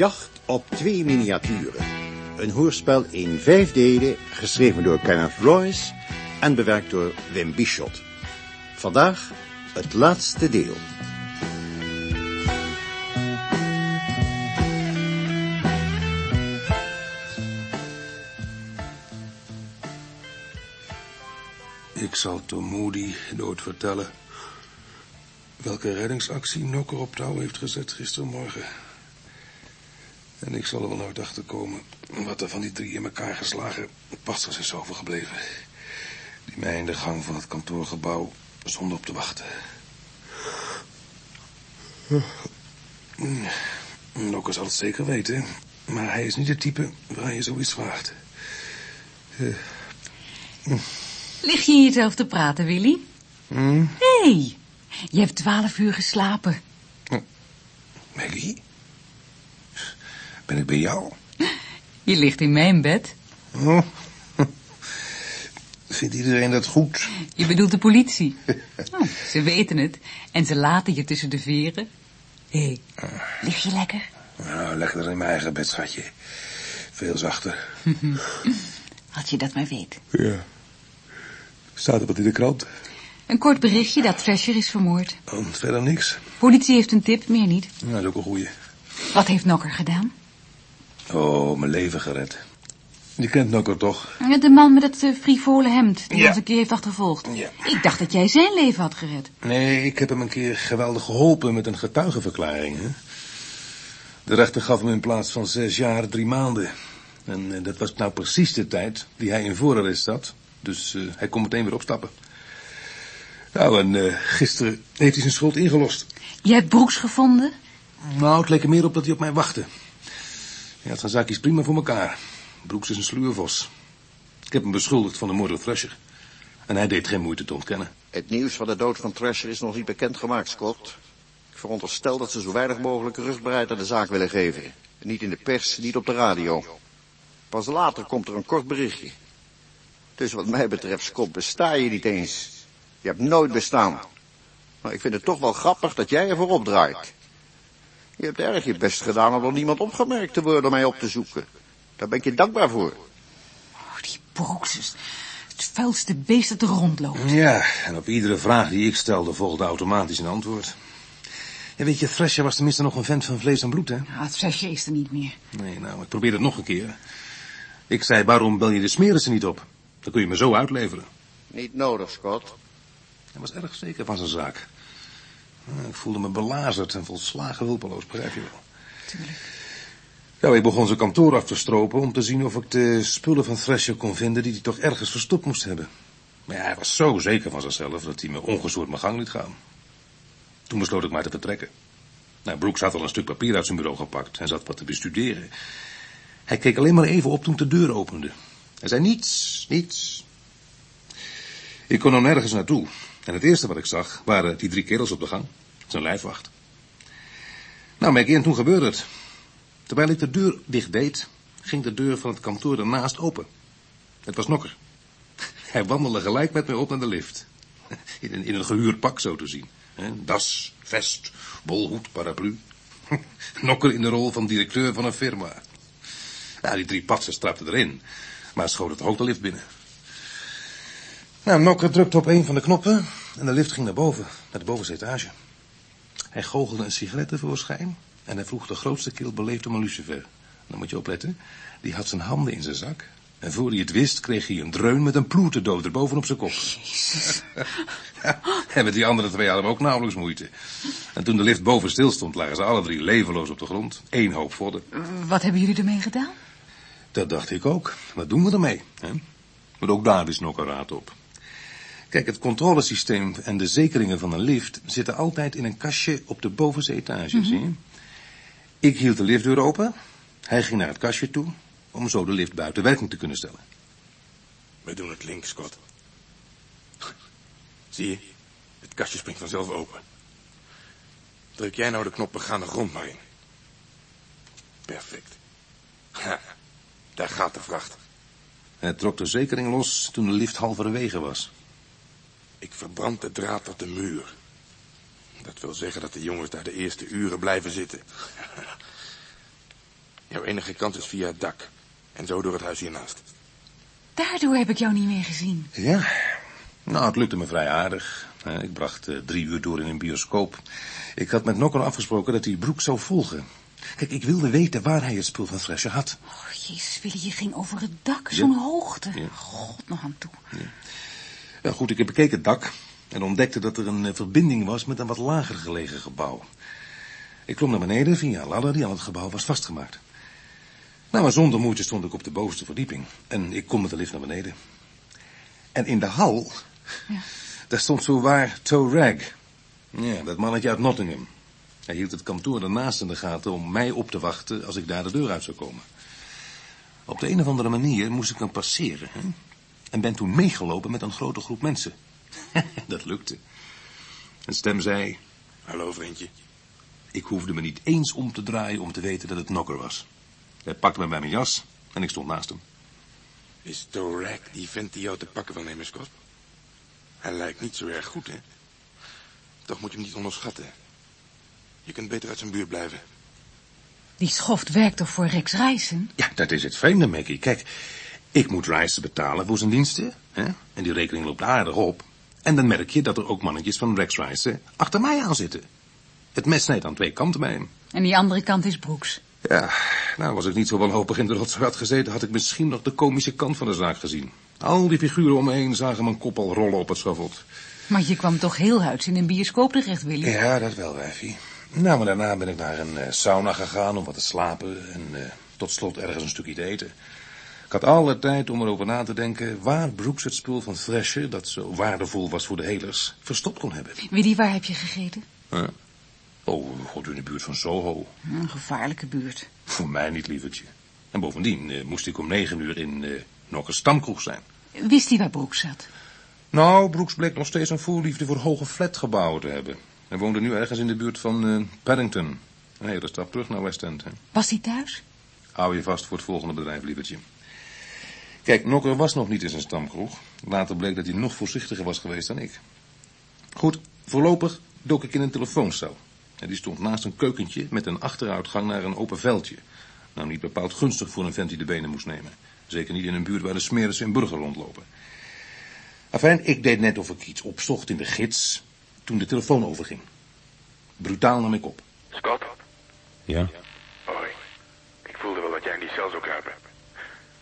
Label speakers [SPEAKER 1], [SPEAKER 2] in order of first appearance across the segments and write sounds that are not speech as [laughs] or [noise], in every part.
[SPEAKER 1] Jacht op twee miniaturen. Een hoorspel in vijf delen, geschreven door Kenneth Royce en bewerkt door Wim Bischot. Vandaag het laatste deel.
[SPEAKER 2] Ik zal Tom Moody nooit vertellen welke reddingsactie Nokker op touw heeft gezet gistermorgen. En ik zal er wel nooit achter komen wat er van die drie in elkaar geslagen pasters is overgebleven. Die mij in de gang van het kantoorgebouw zonder op te wachten. Nokker zal het zeker weten, maar hij is niet het type waar je zoiets vraagt. Uh,
[SPEAKER 3] Lig je in jezelf te praten, Willy?
[SPEAKER 2] hm?
[SPEAKER 3] Hé, hey, je hebt twaalf uur geslapen.
[SPEAKER 2] Maggie? Ben ik bij jou? [laughs]
[SPEAKER 3] Je ligt in mijn bed.
[SPEAKER 2] Oh. [laughs] Vindt iedereen dat goed?
[SPEAKER 3] Je bedoelt de politie. [laughs] Oh, ze weten het en ze laten je tussen de veren. Hé, hey, lig je lekker?
[SPEAKER 2] Nou, lekker in mijn eigen bed, schatje. Veel zachter.
[SPEAKER 3] Had je dat maar weet.
[SPEAKER 2] Ja. Staat er wat in de krant?
[SPEAKER 3] Een kort berichtje dat Thrasher is vermoord.
[SPEAKER 2] Oh, verder niks.
[SPEAKER 3] Politie heeft een tip, meer niet.
[SPEAKER 2] Nou, dat is ook een goeie.
[SPEAKER 3] Wat heeft Nokker gedaan?
[SPEAKER 2] Oh, mijn leven gered. Je kent Nokker toch?
[SPEAKER 3] De man met het uh, frivole hemd die
[SPEAKER 2] Ja.
[SPEAKER 3] ons een keer heeft achtervolgd.
[SPEAKER 2] Ja.
[SPEAKER 3] Ik dacht dat jij zijn leven had gered.
[SPEAKER 2] Nee, ik heb hem een keer geweldig geholpen met een getuigenverklaring. Hè? De rechter gaf hem in plaats van zes jaar drie maanden. En eh, dat was nou precies de tijd die hij in voorarrest zat. Dus eh, hij kon meteen weer opstappen. Nou, en eh, gisteren heeft hij zijn schuld ingelost.
[SPEAKER 3] Je hebt Broeks gevonden?
[SPEAKER 2] Nou, het leek er meer op dat hij op mij wachtte. Hij had zijn zaakjes prima voor elkaar. Broeks is een sluurvos. Ik heb hem beschuldigd van de moord op Thrasher. En hij deed geen moeite te ontkennen.
[SPEAKER 1] Het nieuws van de dood van Thrasher is nog niet bekendgemaakt, Scott. Ik veronderstel dat ze zo weinig mogelijk rustbereid aan de zaak willen geven. Niet in de pers, niet op de radio. Pas later komt er een kort berichtje. Dus wat mij betreft, Scott, besta je niet eens. Je hebt nooit bestaan. Maar ik vind het toch wel grappig dat jij ervoor opdraait. Je hebt erg je best gedaan om door niemand opgemerkt te worden om mij op te zoeken. Daar ben ik je dankbaar voor.
[SPEAKER 3] Oh, die Broeks is het vuilste beest dat er rondloopt.
[SPEAKER 2] Ja, en op iedere vraag die ik stelde volgde automatisch een antwoord. Ja, weet je, Thrasher was tenminste nog een vent van vlees en bloed, hè?
[SPEAKER 3] Ja, het Thrasher is er niet meer.
[SPEAKER 2] Nee, nou, ik probeer het nog een keer. Ik zei, waarom bel je de smerissen niet op? Dan kun je me zo uitleveren.
[SPEAKER 1] Niet nodig, Scott.
[SPEAKER 2] Hij was erg zeker van zijn zaak. Ik voelde me belazerd en volslagen hulpeloos, begrijp je wel.
[SPEAKER 3] Tuurlijk.
[SPEAKER 2] Nou, ik begon zijn kantoor af te stropen om te zien of ik de spullen van Thrasher kon vinden die hij toch ergens verstopt moest hebben. Maar ja, hij was zo zeker van zichzelf dat hij me ongestoord mijn gang liet gaan. Toen besloot ik maar te vertrekken. Nou, Brooks had al een stuk papier uit zijn bureau gepakt en zat wat te bestuderen. Hij keek alleen maar even op toen ik de deur opende. Hij zei niets, niets. Ik kon er nergens naartoe. En het eerste wat ik zag waren die drie kerels op de gang. Zijn lijfwacht. Nou, Maggie, en toen gebeurde het. Terwijl ik de deur dicht deed, ging de deur van het kantoor ernaast open. Het was Nokker. [laughs] Hij wandelde gelijk met mij op naar de lift. [laughs] In een, in een gehuurd pak, zo te zien. Das, vest, bolhoed, paraplu. [laughs] Nokker in de rol van directeur van een firma. Nou, die drie patsen trapten erin, maar schoten toch ook de binnen. Nou, Nokker drukte op een van de knoppen en de lift ging naar boven, naar de bovenste etage. Hij goochelde een sigaret tevoorschijn en hij vroeg de grootste keel beleefd om een lucifer. Dan moet je opletten, die had zijn handen in zijn zak. En voor hij het wist, kreeg hij een dreun met een ploertendood bovenop zijn kop. Ja, [laughs] en met die andere twee hadden we ook nauwelijks moeite. En toen de lift boven stil stond, lagen ze alle drie levenloos op de grond. Eén hoop vodden.
[SPEAKER 3] Wat hebben jullie ermee gedaan?
[SPEAKER 2] Dat dacht ik ook. Wat doen we ermee? Hè? Maar ook daar is nog een raad op. Kijk, het controlesysteem en de zekeringen van een lift zitten altijd in een kastje op de bovenste etage, zie je? Ik hield de liftdeur open. Hij ging naar het kastje toe om zo de lift buiten werking te kunnen stellen.
[SPEAKER 4] We doen het links, Scott. [laughs] Zie je? Het kastje springt vanzelf open. Druk jij nou de knop begaande grond maar in. Perfect. Ha, daar gaat de vracht.
[SPEAKER 2] Hij trok de zekering los toen de lift halverwege was.
[SPEAKER 4] Ik verbrand de draad tot de muur. Dat wil zeggen dat de jongens daar de eerste uren blijven zitten. [laughs] Jouw enige kans is via het dak. En zo door het huis hiernaast.
[SPEAKER 3] Daardoor heb ik jou niet meer gezien.
[SPEAKER 2] Ja, nou, het lukte me vrij aardig. Ik bracht uh, drie uur door in een bioscoop. Ik had met Nokker afgesproken dat hij Broek zou volgen. Kijk, ik wilde weten waar hij het spul van Thrasher had.
[SPEAKER 3] Oh, jezus, Willy, je ging over het dak, zo'n hoogte. Ja. God, nog aan toe. Ja.
[SPEAKER 2] Ja. goed, ik heb bekeken het dak en ontdekte dat er een uh, verbinding was met een wat lager gelegen gebouw. Ik klom naar beneden via een ladder die aan het gebouw was vastgemaakt. Nou, maar zonder moeite stond ik op de bovenste verdieping. En ik kom met de lift naar beneden. En in de hal, ja. daar stond zo waar Toe Rag. Ja, dat mannetje uit Nottingham. Hij hield het kantoor ernaast in de gaten om mij op te wachten als ik daar de deur uit zou komen. Op de een of andere manier moest ik hem passeren. Hè? En ben toen meegelopen met een grote groep mensen. [laughs] dat lukte. Een stem zei...
[SPEAKER 4] Hallo, vriendje.
[SPEAKER 2] Ik hoefde me niet eens om te draaien om te weten dat het Nokker was. Hij pakte me bij mijn jas en ik stond naast hem.
[SPEAKER 4] Is Torak die vent die jou te pakken wil nemen, Scott? Hij lijkt niet zo erg goed, hè? Toch moet je hem niet onderschatten. Je kunt beter uit zijn buurt blijven.
[SPEAKER 3] Die schoft werkt toch voor Rex Rijssen?
[SPEAKER 2] Ja, dat is het vreemde, Maggie. Kijk, ik moet Rijssen betalen voor zijn diensten. Hè? En die rekening loopt aardig op. En dan merk je dat er ook mannetjes van Rex Rijssen achter mij aan zitten. Het mes snijdt aan twee kanten bij hem.
[SPEAKER 3] En die andere kant is Broeks.
[SPEAKER 2] Ja, nou, was ik niet zo wanhopig in de rotzooi had gezeten, had ik misschien nog de komische kant van de zaak gezien. Al die figuren om me heen zagen mijn kop al rollen op het schavot.
[SPEAKER 3] Maar je kwam toch heel huids in een bioscoop terecht, Willy?
[SPEAKER 2] Ja, dat wel, wijfie. Nou, maar daarna ben ik naar een uh, sauna gegaan om wat te slapen en uh, tot slot ergens een stukje te eten. Ik had alle tijd om erover na te denken waar Brooks het spul van Thrasher, dat zo waardevol was voor de helers, verstopt kon hebben.
[SPEAKER 3] Willy, waar heb je gegeten?
[SPEAKER 2] Huh? Oh, god, in de buurt van Soho.
[SPEAKER 3] Een gevaarlijke buurt.
[SPEAKER 2] Voor mij niet, lievertje. En bovendien uh, moest ik om negen uur in uh, nog een stamkroeg zijn.
[SPEAKER 3] Wist hij waar Brooks zat?
[SPEAKER 2] Nou, Brooks bleek nog steeds een voorliefde voor hoge flatgebouwen te hebben. Hij woonde nu ergens in de buurt van uh, Paddington. Een hele stap terug naar West End. Hè.
[SPEAKER 3] Was hij thuis?
[SPEAKER 2] Hou je vast voor het volgende bedrijf, lievertje. Kijk, Nokker was nog niet in zijn stamkroeg. Later bleek dat hij nog voorzichtiger was geweest dan ik. Goed, voorlopig dook ik in een telefooncel. En die stond naast een keukentje met een achteruitgang naar een open veldje. Nou, niet bepaald gunstig voor een vent die de benen moest nemen. Zeker niet in een buurt waar de smeris en burger rondlopen. Afijn, ik deed net of ik iets opzocht in de gids, toen de telefoon overging. Brutaal nam ik op.
[SPEAKER 4] Scott?
[SPEAKER 2] Ja?
[SPEAKER 4] Hoi. Ik voelde wel dat jij in die cel zou kruipen.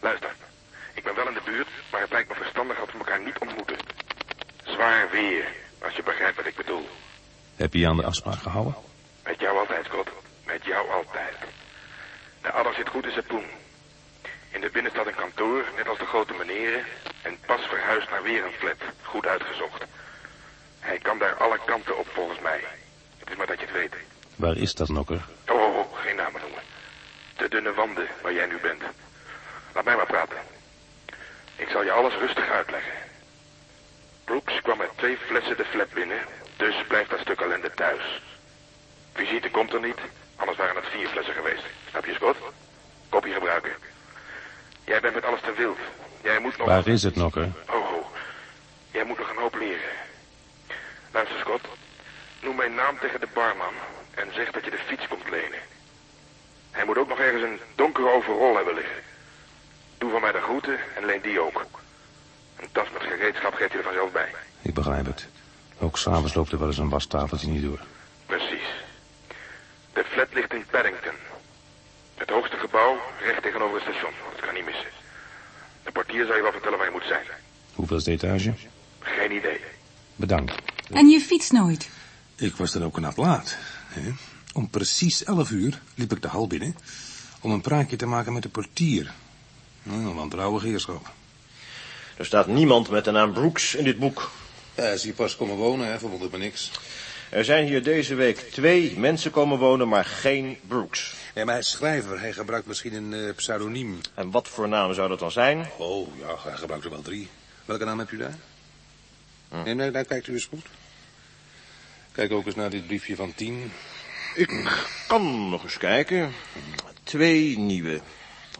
[SPEAKER 4] Luister, ik ben wel in de buurt, maar het lijkt me verstandig dat we elkaar niet ontmoeten. Zwaar weer, als je begrijpt wat ik bedoel.
[SPEAKER 2] Heb je je aan de afspraak gehouden?
[SPEAKER 4] Met jou altijd, Scott. Met jou altijd. De adder zit goed in zijn poen. In de binnenstad een kantoor, net als de grote meneren. En pas verhuisd naar weer een flat. Goed uitgezocht. Hij kan daar alle kanten op, volgens mij. Het is maar dat je het weet.
[SPEAKER 2] Waar is dat, Nokker?
[SPEAKER 4] Oh, oh, oh geen namen noemen. De dunne wanden waar jij nu bent. Laat mij maar praten. Ik zal je alles rustig uitleggen. Brooks kwam met twee flessen de flat binnen. Dus blijft dat stuk ellende thuis. Visite komt er niet, anders waren het vier flessen geweest. Snap je, Scott? Kopie gebruiken. Jij bent met alles te wild. Jij moet nog...
[SPEAKER 2] Waar is het, Nokker?
[SPEAKER 4] Oh, oh. Jij moet nog een hoop leren. Luister, Scott. Noem mijn naam tegen de barman en zeg dat je de fiets komt lenen. Hij moet ook nog ergens een donkere overrol hebben liggen. Doe van mij de groeten en leen die ook. Een tas met gereedschap geeft je er vanzelf bij.
[SPEAKER 2] Ik begrijp het. Ook s'avonds loopt er wel eens een wastafeltje niet door.
[SPEAKER 4] Precies. De flat ligt in Paddington. Het hoogste gebouw, recht tegenover het station. Dat kan niet missen. De portier zal je wel vertellen waar je moet zijn.
[SPEAKER 2] Hoeveel is de etage?
[SPEAKER 4] Geen idee.
[SPEAKER 2] Bedankt.
[SPEAKER 3] En je fiets nooit?
[SPEAKER 2] Ik was dan ook een laat. Hè? Om precies elf uur liep ik de hal binnen... om een praatje te maken met de portier. Nou, een wantrouwig heerschap.
[SPEAKER 1] Er staat niemand met de naam Brooks in dit boek.
[SPEAKER 2] Ja, hij is hier pas komen wonen, hè, verwondert me niks.
[SPEAKER 1] Er zijn hier deze week twee mensen komen wonen, maar geen Brooks.
[SPEAKER 2] Ja, maar hij is schrijver. Hij gebruikt misschien een uh, pseudoniem.
[SPEAKER 1] En wat voor naam zou dat dan zijn?
[SPEAKER 2] Oh, ja, hij gebruikt er wel drie. Welke naam heb u daar? Hm. Nee, nee, daar kijkt u eens goed. Kijk ook eens naar dit briefje van tien.
[SPEAKER 1] Ik kan nog eens kijken. Twee nieuwe.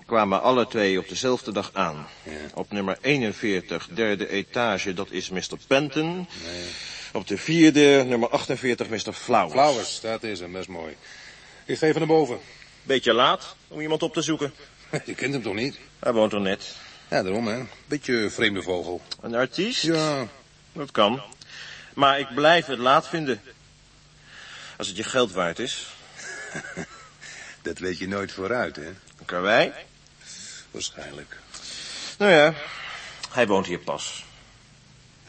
[SPEAKER 1] Kwamen alle twee op dezelfde dag aan.
[SPEAKER 2] Ja.
[SPEAKER 1] Op nummer 41, derde etage, dat is Mr. Penton.
[SPEAKER 2] Nee.
[SPEAKER 1] Op de vierde, nummer 48, Mr. Flowers.
[SPEAKER 2] Flowers, dat is hem, dat is mooi. Ik geef hem naar boven.
[SPEAKER 5] Beetje laat om iemand op te zoeken. [laughs]
[SPEAKER 2] Je kent hem toch niet?
[SPEAKER 5] Hij woont er net.
[SPEAKER 2] Ja, daarom hè. Beetje vreemde vogel.
[SPEAKER 5] Een artiest?
[SPEAKER 2] Ja,
[SPEAKER 5] Dat kan. Maar ik blijf het laat vinden. Als het je geld waard is. [laughs]
[SPEAKER 2] dat weet je nooit vooruit hè.
[SPEAKER 5] Karwei?
[SPEAKER 2] Waarschijnlijk.
[SPEAKER 5] Nou ja, hij woont hier pas.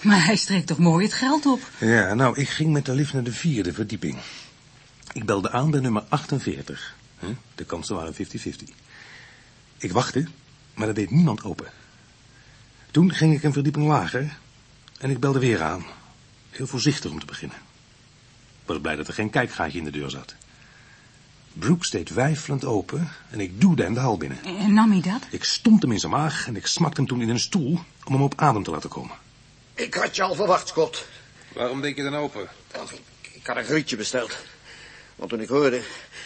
[SPEAKER 3] Maar hij streekt toch mooi het geld op.
[SPEAKER 2] Ja, nou, ik ging met de lift naar de vierde verdieping. Ik belde aan bij nummer 48. Huh? De kansen waren 50-50. Ik wachtte, maar er deed niemand open. Toen ging ik een verdieping lager en ik belde weer aan. Heel voorzichtig om te beginnen. Ik was blij dat er geen kijkgaatje in de deur zat. Brooks deed weifelend open en ik duwde hem de hal binnen.
[SPEAKER 3] En nam hij dat?
[SPEAKER 2] Ik stond hem in zijn maag en ik smakte hem toen in een stoel om hem op adem te laten komen.
[SPEAKER 1] Ik had je al verwacht, Scott.
[SPEAKER 2] Waarom deed je dan open?
[SPEAKER 1] Ik, ik had een groetje besteld. Want toen ik hoorde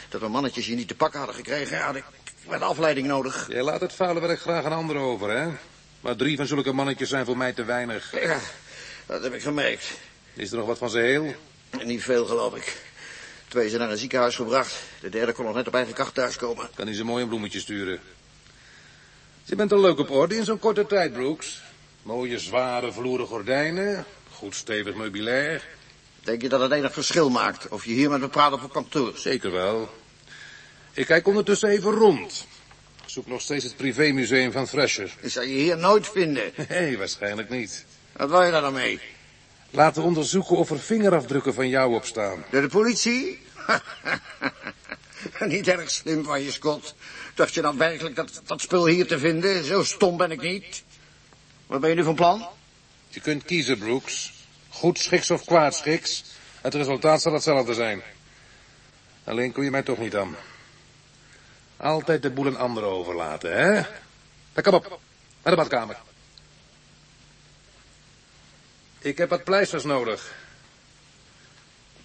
[SPEAKER 1] dat we mannetjes je niet te pakken hadden gekregen... had ik wat afleiding nodig.
[SPEAKER 2] Jij laat het vuile werk graag aan anderen over, hè? Maar drie van zulke mannetjes zijn voor mij te weinig.
[SPEAKER 1] Ja, dat heb ik gemerkt.
[SPEAKER 2] Is er nog wat van ze heel?
[SPEAKER 1] Niet veel, geloof ik. Twee zijn naar een ziekenhuis gebracht. De derde kon nog net op eigen kracht thuiskomen.
[SPEAKER 2] Kan hij ze mooi een bloemetje sturen. Je bent er leuk op orde in zo'n korte tijd, Brooks. Mooie, zware, vloeren gordijnen. Goed stevig meubilair.
[SPEAKER 1] Denk je dat het enig verschil maakt of je hier met me praat op op kantoor?
[SPEAKER 2] Zeker wel. Ik kijk ondertussen even rond. Ik zoek nog steeds het privémuseum van Thrasher.
[SPEAKER 1] Ik zal je hier nooit vinden. [laughs]
[SPEAKER 2] Nee, waarschijnlijk niet.
[SPEAKER 1] Wat wil je daar dan mee?
[SPEAKER 2] Laten onderzoeken of er vingerafdrukken van jou op staan.
[SPEAKER 1] Door de politie? [laughs] niet erg slim van je, Scott. Dacht je dan werkelijk dat, dat spul hier te vinden? Zo stom ben ik niet. Wat ben je nu van plan?
[SPEAKER 2] Je kunt kiezen, Brooks. Goed schiks of kwaad schiks. Het resultaat zal hetzelfde zijn. Alleen kun je mij toch niet aan. Altijd de boel aan anderen overlaten, hè? Dan kom op, naar de badkamer. Ik heb wat pleisters nodig.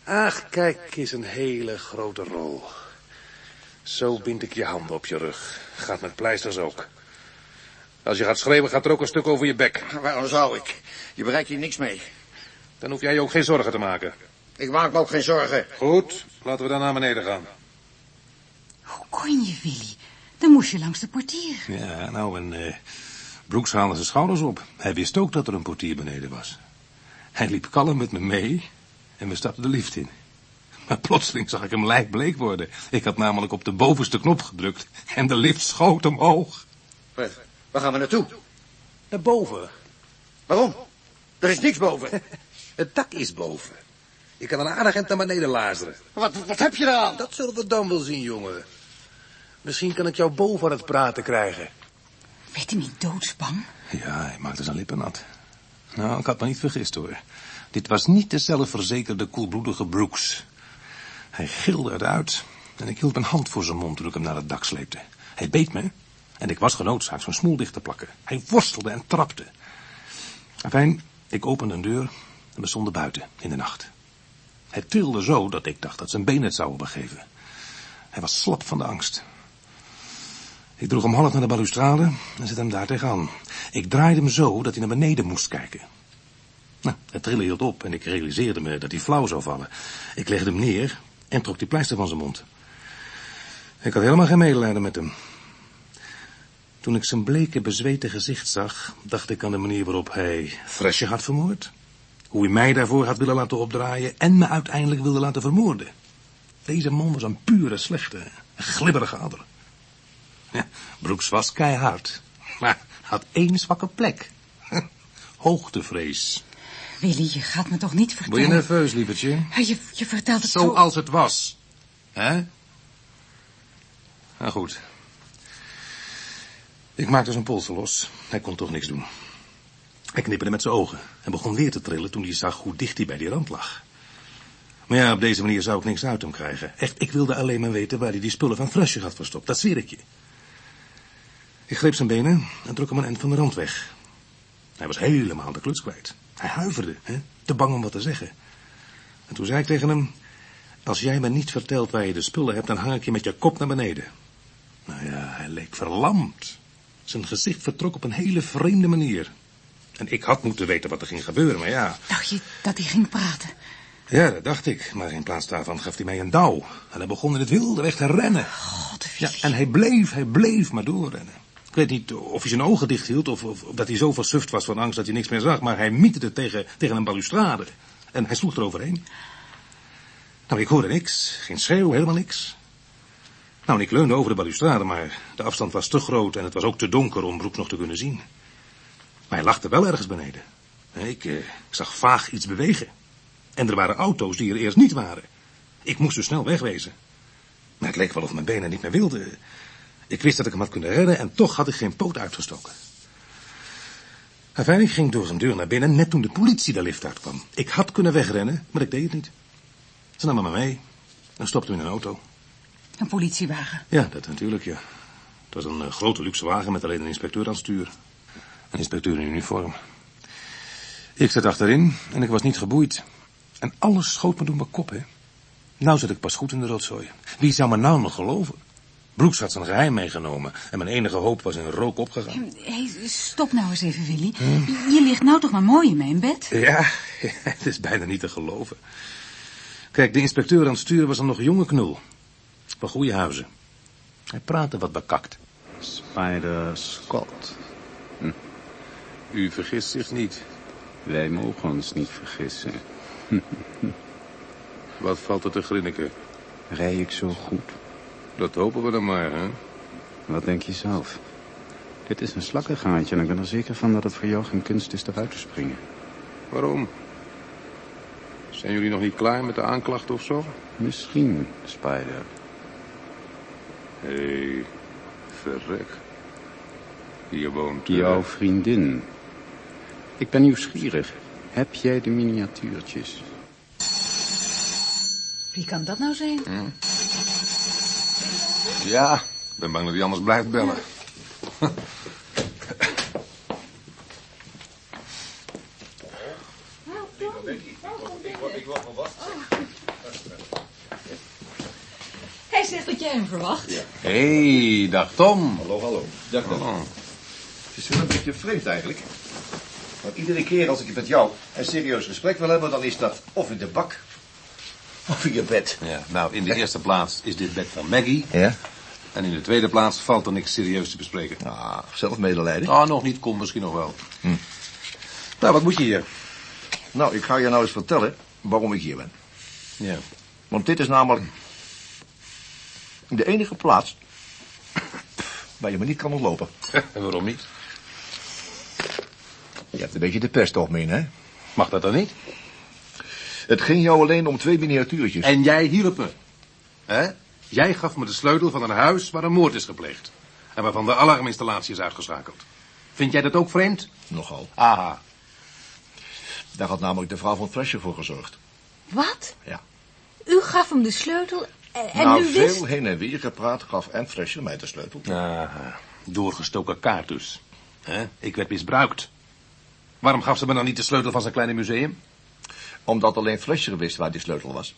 [SPEAKER 2] Ach, kijk eens een hele grote rol. Zo bind ik je handen op je rug. Gaat met pleisters ook. Als je gaat schreeuwen, gaat er ook een stuk over je bek.
[SPEAKER 1] Waarom zou ik? Je bereikt hier niks mee.
[SPEAKER 2] Dan hoef jij je ook geen zorgen te maken.
[SPEAKER 1] Ik maak me ook geen zorgen.
[SPEAKER 2] Goed, laten we dan naar beneden gaan.
[SPEAKER 3] Hoe kon je, Willy? Dan moest je langs de portier.
[SPEAKER 2] Ja, nou, en eh Brooks haalde zijn schouders op. Hij wist ook dat er een portier beneden was. Hij liep kalm met me mee en we stapten de lift in. Maar plotseling zag ik hem lijkbleek worden. Ik had namelijk op de bovenste knop gedrukt en de lift schoot omhoog.
[SPEAKER 1] Waar, waar gaan we naartoe?
[SPEAKER 2] Naar boven.
[SPEAKER 1] Waarom? Er is niks boven. [laughs]
[SPEAKER 2] Het dak is boven. Je kan een aardig eind naar beneden lazeren.
[SPEAKER 1] Wat, wat heb je eraan?
[SPEAKER 2] Dat zullen we dan wel zien, jongen. Misschien kan ik jou boven aan het praten krijgen.
[SPEAKER 3] Werd hij niet doodsbang?
[SPEAKER 2] Ja, hij maakte zijn lippen nat. Nou, ik had me niet vergist hoor. Dit was niet de zelfverzekerde, koelbloedige Brooks. Hij gilde eruit en ik hield mijn hand voor zijn mond toen ik hem naar het dak sleepte. Hij beet me en ik was genoodzaakt zijn smoel dicht te plakken. Hij worstelde en trapte. Enfin, ik opende een deur en we stonden buiten in de nacht. Hij trilde zo dat ik dacht dat zijn benen het zouden begeven. Hij was slap van de angst. Ik droeg hem half naar de balustrade en zette hem daar tegenaan. Ik draaide hem zo dat hij naar beneden moest kijken. Nou, het trillen hield op en ik realiseerde me dat hij flauw zou vallen. Ik legde hem neer en trok die pleister van zijn mond. Ik had helemaal geen medelijden met hem. Toen ik zijn bleke, bezweten gezicht zag, dacht ik aan de manier waarop hij Fresje had vermoord. Hoe hij mij daarvoor had willen laten opdraaien en me uiteindelijk wilde laten vermoorden. Deze man was een pure slechte, glibberige adder. Ja, Brooks was keihard, maar had één zwakke plek. [laughs] Hoogtevrees.
[SPEAKER 3] Willy, je gaat me toch niet
[SPEAKER 2] Word je
[SPEAKER 3] vertellen...
[SPEAKER 2] nerveus, lievertje?
[SPEAKER 3] Ja, je, je vertelt het zo...
[SPEAKER 2] Zoals het was. Hè? Nou goed. Ik maakte zijn polsen los. Hij kon toch niks doen. Hij knipperde met zijn ogen en begon weer te trillen toen hij zag hoe dicht hij bij die rand lag. Maar ja, op deze manier zou ik niks uit hem krijgen. Echt, ik wilde alleen maar weten waar hij die spullen van Frasje had verstopt. Dat zweer ik je. Ik greep zijn benen en trok hem een eind van de rand weg. Hij was helemaal de kluts kwijt. Hij huiverde, hè? te bang om wat te zeggen. En toen zei ik tegen hem... Als jij me niet vertelt waar je de spullen hebt, dan hang ik je met je kop naar beneden. Nou ja, hij leek verlamd. Zijn gezicht vertrok op een hele vreemde manier. En ik had moeten weten wat er ging gebeuren, maar ja...
[SPEAKER 3] Dacht je dat hij ging praten?
[SPEAKER 2] Ja, dat dacht ik. Maar in plaats daarvan gaf hij mij een douw. En hij begon in het wilde weg te rennen.
[SPEAKER 3] God,
[SPEAKER 2] Ja, en hij bleef, hij bleef maar doorrennen. Weet niet of hij zijn ogen dicht hield of, of, dat hij zo versuft was van angst dat hij niks meer zag, maar hij mieterde tegen, tegen een balustrade. En hij sloeg eroverheen. Nou, ik hoorde niks. Geen schreeuw, helemaal niks. Nou, en ik leunde over de balustrade, maar de afstand was te groot en het was ook te donker om Broeks nog te kunnen zien. Maar hij lachte wel ergens beneden. Ik, eh, ik zag vaag iets bewegen. En er waren auto's die er eerst niet waren. Ik moest dus snel wegwezen. Maar het leek wel of mijn benen niet meer wilden. Ik wist dat ik hem had kunnen redden en toch had ik geen poot uitgestoken. Enfin, ik ging door zijn deur naar binnen, net toen de politie de lift uitkwam. Ik had kunnen wegrennen, maar ik deed het niet. Ze namen me mee en stopten me in een auto.
[SPEAKER 3] Een politiewagen.
[SPEAKER 2] Ja, dat natuurlijk, ja. Het was een uh, grote luxe wagen met alleen een inspecteur aan het stuur. Een inspecteur in uniform. Ik zat achterin en ik was niet geboeid. En alles schoot me door mijn kop, hè. Nou zat ik pas goed in de rotzooi. Wie zou me nou nog geloven? Broeks had zijn geheim meegenomen en mijn enige hoop was in rook opgegaan.
[SPEAKER 3] Hey, stop nou eens even, Willy. Je ligt nou toch maar mooi in mijn bed?
[SPEAKER 2] Ja, [laughs] het is bijna niet te geloven. Kijk, de inspecteur aan het sturen was een nog jonge knul. Van goede huizen. Hij praatte wat bekakt.
[SPEAKER 6] Spider Scott.
[SPEAKER 2] Hm. U vergist zich niet.
[SPEAKER 6] Wij mogen ons niet vergissen. [laughs]
[SPEAKER 2] Wat valt er te grinniken?
[SPEAKER 6] Rij ik zo goed?
[SPEAKER 2] Dat hopen we dan maar, hè?
[SPEAKER 6] Wat denk je zelf? Dit is een slakkengaatje en ik ben er zeker van dat het voor jou geen kunst is eruit te springen.
[SPEAKER 2] Waarom? Zijn jullie nog niet klaar met de aanklacht of zo?
[SPEAKER 6] Misschien, Spider.
[SPEAKER 2] Hé, hey, verrek. Hier woont...
[SPEAKER 6] Jouw vriendin. Ik ben nieuwsgierig. Heb jij de miniatuurtjes?
[SPEAKER 3] Wie kan dat nou zijn?
[SPEAKER 2] Hm. Ja, ik ben bang dat hij anders blijft bellen.
[SPEAKER 3] Hij zegt dat jij hem verwacht.
[SPEAKER 2] Hé, hey, dag Tom.
[SPEAKER 1] Hallo, hallo. Dag Tom.
[SPEAKER 2] Oh.
[SPEAKER 1] Het is wel een beetje vreemd eigenlijk. Want iedere keer als ik met jou een serieus gesprek wil hebben, dan is dat of in de bak in je bed.
[SPEAKER 2] Ja, nou, in de eerste plaats is dit bed van Maggie.
[SPEAKER 1] Ja?
[SPEAKER 2] En in de tweede plaats valt er niks serieus te bespreken.
[SPEAKER 1] Ah, zelfmedelijden.
[SPEAKER 2] Ah, nog niet, kom misschien nog wel. Hm. Nou, wat moet je hier?
[SPEAKER 1] Nou, ik ga je nou eens vertellen waarom ik hier ben.
[SPEAKER 2] Ja.
[SPEAKER 1] Want dit is namelijk de enige plaats waar je me niet kan ontlopen. [laughs]
[SPEAKER 2] En waarom niet?
[SPEAKER 1] Je hebt een beetje de pest op me in, hè?
[SPEAKER 2] Mag dat dan niet?
[SPEAKER 1] Het ging jou alleen om twee miniatuurtjes.
[SPEAKER 2] En jij hielp me. Hè? Jij gaf me de sleutel van een huis waar een moord is gepleegd. En waarvan de alarminstallatie is uitgeschakeld. Vind jij dat ook vreemd?
[SPEAKER 1] Nogal.
[SPEAKER 2] Aha.
[SPEAKER 1] Daar had namelijk de vrouw van Thrasher voor gezorgd.
[SPEAKER 3] Wat?
[SPEAKER 1] Ja.
[SPEAKER 3] U gaf hem de sleutel en, en
[SPEAKER 1] nou,
[SPEAKER 3] u wist...
[SPEAKER 1] veel heen en weer gepraat gaf en Thrasher mij de sleutel.
[SPEAKER 2] Aha. Doorgestoken kaart dus. Hè? Ik werd misbruikt. Waarom gaf ze me dan niet de sleutel van zijn kleine museum?
[SPEAKER 1] Omdat alleen Thrasher wist waar die sleutel was.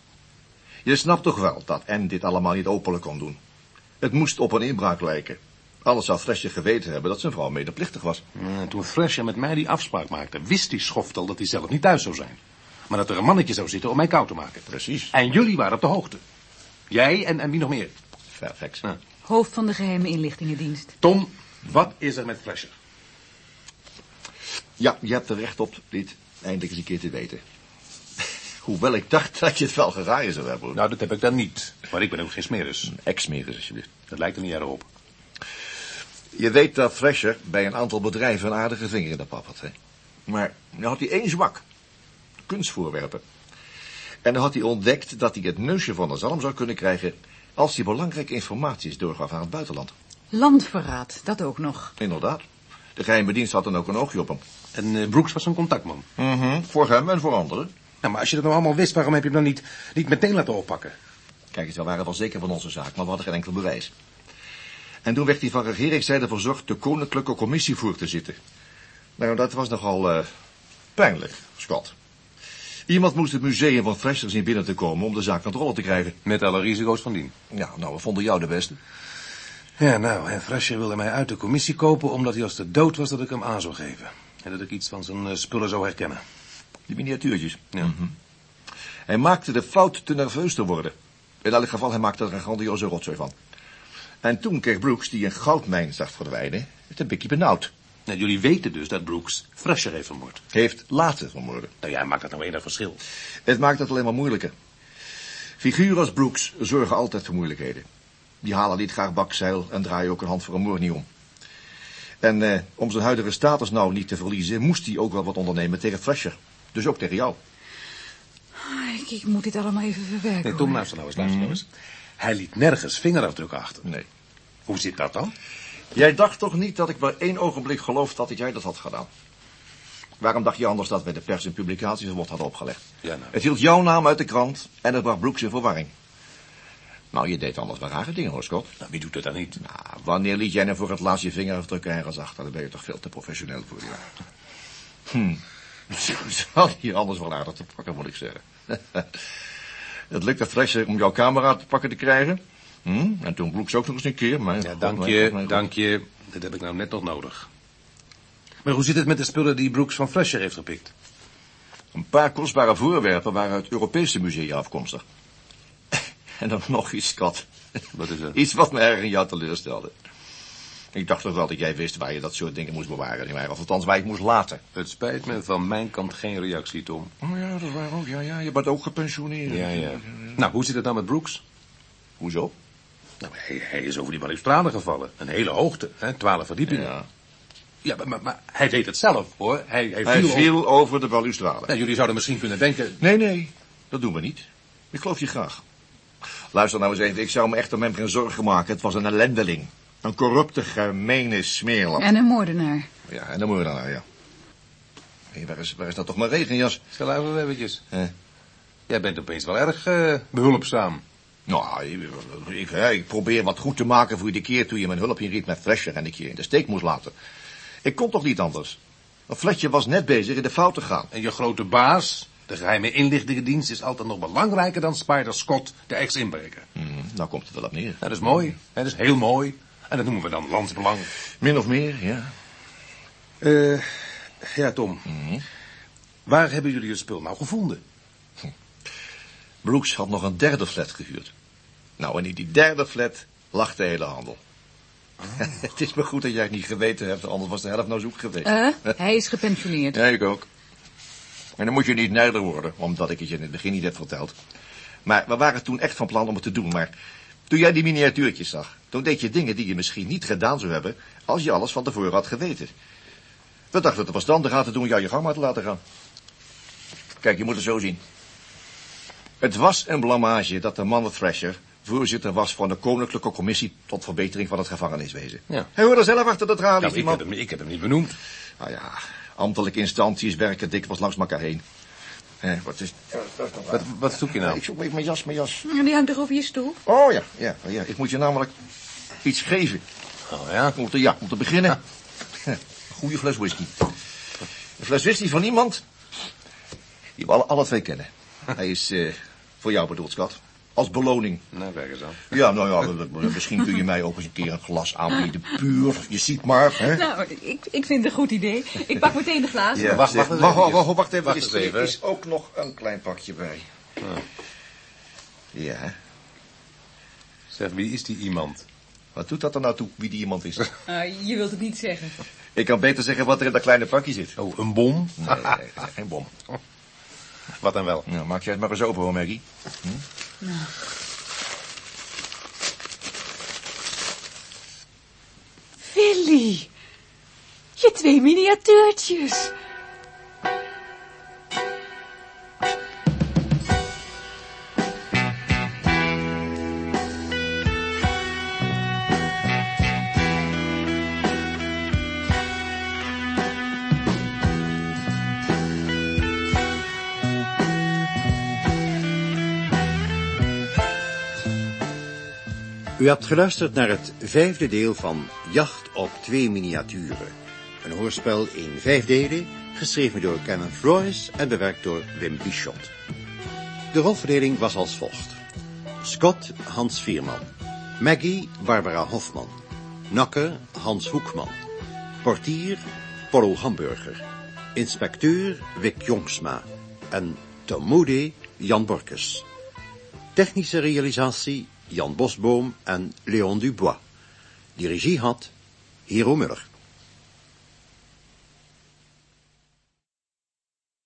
[SPEAKER 1] Je snapt toch wel dat Anne dit allemaal niet openlijk kon doen. Het moest op een inbraak lijken. Alles zou Thrasher geweten hebben dat zijn vrouw medeplichtig was.
[SPEAKER 2] En toen Thrasher met mij die afspraak maakte, wist die schoftel dat hij zelf niet thuis zou zijn. Maar dat er een mannetje zou zitten om mij koud te maken.
[SPEAKER 1] Precies.
[SPEAKER 2] En jullie waren op de hoogte. Jij en, en wie nog meer?
[SPEAKER 1] Fairfax.
[SPEAKER 2] Ja.
[SPEAKER 3] Hoofd van de geheime inlichtingendienst.
[SPEAKER 2] Tom, wat is er met Thrasher?
[SPEAKER 1] Ja, je hebt er recht op dit eindelijk eens een keer te weten. Hoewel ik dacht dat je het wel geraaien zou hebben.
[SPEAKER 2] Nou, dat heb ik dan niet. Maar ik ben ook geen smeris.
[SPEAKER 1] Ex-smeris, alsjeblieft.
[SPEAKER 2] Dat lijkt er niet erg op.
[SPEAKER 1] Je weet dat Thrasher bij een aantal bedrijven een aardige vinger in de pap had, hè? Maar nu had hij één zwak. Kunstvoorwerpen. En dan had hij ontdekt dat hij het neusje van de zalm zou kunnen krijgen... als hij belangrijke informaties doorgaf aan het buitenland.
[SPEAKER 3] Landverraad, dat ook nog.
[SPEAKER 1] Inderdaad. De geheime dienst had dan ook een oogje op hem.
[SPEAKER 2] En uh, Brooks was een contactman.
[SPEAKER 1] Mm Voor hem en voor anderen.
[SPEAKER 2] Nou, maar als je dat nou allemaal wist, waarom heb je hem dan niet, niet meteen laten oppakken?
[SPEAKER 1] Kijk eens, we waren wel zeker van onze zaak, maar we hadden geen enkel bewijs. En toen werd hij van regeringszijde verzocht de koninklijke commissie voor te zitten. Nou, dat was nogal uh, pijnlijk, Scott. Iemand moest het museum van Thrasher zien binnen te komen om de zaak aan het rollen te krijgen.
[SPEAKER 2] Met alle risico's van dien.
[SPEAKER 1] Ja, nou, we vonden jou de beste.
[SPEAKER 2] Ja, nou, en Thrasher wilde mij uit de commissie kopen omdat hij als de dood was dat ik hem aan zou geven. En dat ik iets van zijn uh, spullen zou herkennen.
[SPEAKER 1] Die miniatuurtjes.
[SPEAKER 2] Ja.
[SPEAKER 1] Mm -hmm. Hij maakte de fout te nerveus te worden. In elk geval, hij maakte er een grandioze rotzooi van. En toen kreeg Brooks, die een goudmijn zag verdwijnen, het een beetje benauwd.
[SPEAKER 2] Nou, jullie weten dus dat Brooks Thrasher heeft vermoord.
[SPEAKER 1] Heeft laten vermoorden.
[SPEAKER 2] Nou ja, maakt dat nou enig verschil?
[SPEAKER 1] Het maakt het alleen maar moeilijker. Figuren als Brooks zorgen altijd voor moeilijkheden. Die halen niet graag bakzeil en draaien ook een hand voor een moord niet om. En eh, om zijn huidige status nou niet te verliezen, moest hij ook wel wat ondernemen tegen Thrasher. Dus ook tegen jou.
[SPEAKER 3] Ik, ik moet dit allemaal even verwerken.
[SPEAKER 2] Nee, Tom, luister nou eens, luister nou eens. Hij liet nergens vingerafdrukken achter.
[SPEAKER 1] Nee.
[SPEAKER 2] Hoe zit dat dan?
[SPEAKER 1] Jij dacht toch niet dat ik maar één ogenblik geloofd had dat jij dat had gedaan? Waarom dacht je anders dat wij de pers en publicatieverbod hadden opgelegd?
[SPEAKER 2] Ja, nou.
[SPEAKER 1] Het hield jouw naam uit de krant en het bracht Brooks in verwarring. Nou, je deed anders wel rare dingen hoor, Scott.
[SPEAKER 2] Nou, wie doet dat dan niet?
[SPEAKER 1] Nou, wanneer liet jij nou voor het laatst je vingerafdrukken ergens achter? Dan ben je toch veel te professioneel voor, ja. Hm. [laughs] Ze hadden hier anders wel aardig te pakken, moet ik zeggen. [laughs] het lukte Thrasher om jouw camera te pakken te krijgen. Hm? En toen Brooks ook nog eens een keer. Maar
[SPEAKER 2] Ja, dank je, dank je. Dat heb ik nou net nog nodig. Maar hoe zit het met de spullen die Brooks van Thrasher heeft gepikt?
[SPEAKER 1] Een paar kostbare voorwerpen waren uit Europese musea afkomstig. [laughs] En dan nog iets, Scott.
[SPEAKER 2] Wat is dat?
[SPEAKER 1] Iets wat me erg in jou teleurstelde. Ik dacht toch wel dat jij wist waar je dat soort dingen moest bewaren. nietwaar? Of althans waar het moest laten.
[SPEAKER 2] Het spijt me, van mijn kant geen reactie, Tom.
[SPEAKER 1] Oh ja, dat waar ook. Ja, ja, je bent ook gepensioneerd.
[SPEAKER 2] Ja, ja. Nou, hoe zit het dan met Brooks?
[SPEAKER 1] Hoezo?
[SPEAKER 2] Nou, hij, hij is over die balustrade gevallen. Een hele hoogte, hè, twaalf verdiepingen. Ja,
[SPEAKER 1] Ja.
[SPEAKER 2] maar, maar, maar hij weet het zelf, hoor. Hij, hij,
[SPEAKER 1] Hij
[SPEAKER 2] viel,
[SPEAKER 1] viel
[SPEAKER 2] op-
[SPEAKER 1] over de balustrade.
[SPEAKER 2] Nou, jullie zouden misschien kunnen denken...
[SPEAKER 1] Nee, nee, dat doen we niet. Ik geloof je graag. Luister nou eens even, ik zou me echt om hem geen zorgen maken. Het was een ellendeling. Een corrupte, gemene smeerlap.
[SPEAKER 3] En een moordenaar.
[SPEAKER 1] Ja, en dan moet je dan, ja. Hé, waar, is, waar is dat toch maar regenjas?
[SPEAKER 2] Stel even eventjes.
[SPEAKER 1] Eh.
[SPEAKER 2] Jij bent opeens wel erg eh, behulpzaam.
[SPEAKER 1] Nou, ik, ik, hè, ik probeer wat goed te maken voor de keer toen je mijn hulp inriep met Fletcher en ik je in de steek moest laten. Ik kon toch niet anders? Fletcher was net bezig in de fout te gaan.
[SPEAKER 2] En je grote baas, de geheime inlichtingendienst, is altijd nog belangrijker dan Spider Scott, de ex-inbreker.
[SPEAKER 1] Hm, nou komt het wel op neer.
[SPEAKER 2] Dat is mooi. Hè, dat is heel mooi. En dat noemen we dan landsbelang.
[SPEAKER 1] Min of meer, ja.
[SPEAKER 2] Eh, ja, Tom. Waar hebben jullie het spul nou gevonden?
[SPEAKER 1] Brooks had nog een derde flat gehuurd. Nou, en in die derde flat lag de hele handel. [laughs] het is maar goed dat jij het niet geweten hebt, anders was de helft nou zoek geweest.
[SPEAKER 3] Eh, [laughs] hij is gepensioneerd.
[SPEAKER 1] Ja, ik ook. En dan moet je niet nijder worden, omdat ik het je in het begin niet heb verteld. Maar we waren toen echt van plan om het te doen, maar toen jij die miniatuurtjes zag, toen deed je dingen die je misschien niet gedaan zou hebben, als je alles van tevoren had geweten. We dachten het verstandig aan te doen jou je gang maar te laten gaan. Kijk, je moet het zo zien. Het was een blamage dat de man Thrasher voorzitter was van de Koninklijke Commissie tot verbetering van het gevangeniswezen.
[SPEAKER 2] Ja.
[SPEAKER 1] Hij hoorde zelf achter de tralies,
[SPEAKER 2] Nou,
[SPEAKER 1] die
[SPEAKER 2] ik,
[SPEAKER 1] man.
[SPEAKER 2] heb hem, ik heb hem niet benoemd.
[SPEAKER 1] Nou ja, ambtelijke instanties werken dikwijls langs elkaar heen. Eh, wat is...
[SPEAKER 2] Wat, wat zoek je nou?
[SPEAKER 1] Ik zoek even mijn jas, mijn jas.
[SPEAKER 3] Die hangt toch over je stoel?
[SPEAKER 1] Oh ja, ja, ja, ik moet je namelijk iets geven.
[SPEAKER 2] Oh ja?
[SPEAKER 1] Om te, ja, om te beginnen. Een [laughs] goede fles whisky. Een fles whisky van iemand die we alle, alle twee kennen. Hij is eh, voor jou bedoeld, schat. Als beloning.
[SPEAKER 2] Nou, kijk eens aan.
[SPEAKER 1] Ja, nou ja, misschien kun je mij ook eens een keer een glas aanbieden. Puur, je ziet maar, hè.
[SPEAKER 3] Nou, ik, ik vind het een goed idee. Ik pak meteen de glazen.
[SPEAKER 1] Ja,
[SPEAKER 2] wacht, wacht
[SPEAKER 1] wacht, wacht, wacht even.
[SPEAKER 2] Wacht
[SPEAKER 1] er is,
[SPEAKER 2] eens even.
[SPEAKER 1] er is ook nog een klein pakje bij. Ja,
[SPEAKER 2] Zeg, wie is die iemand?
[SPEAKER 1] wat doet dat er nou toe, wie die iemand is?
[SPEAKER 3] Ah, je wilt het niet zeggen.
[SPEAKER 1] Ik kan beter zeggen wat er in dat kleine pakje zit.
[SPEAKER 2] Oh, een bom?
[SPEAKER 1] Nee, geen bom.
[SPEAKER 2] Wat dan wel?
[SPEAKER 1] Nou, maak jij het maar eens open hoor, Maggie.
[SPEAKER 3] Willy, je twee miniatuurtjes.
[SPEAKER 7] U hebt geluisterd naar het vijfde deel van Jacht op twee miniaturen. Een hoorspel in vijf delen, geschreven door Kevin Flores en bewerkt door Wim Bichot. De rolverdeling was als volgt. Scott Hans Vierman. Maggie Barbara Hofman. Nakker Hans Hoekman. Portier Paul Hamburger. Inspecteur Wick Jongsma. En Tom Moody Jan Borkes. Technische realisatie Jan Bosboom en Leon Dubois. Die regie had Hero Muller.